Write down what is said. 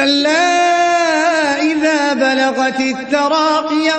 كلا إذا بلغت التراقي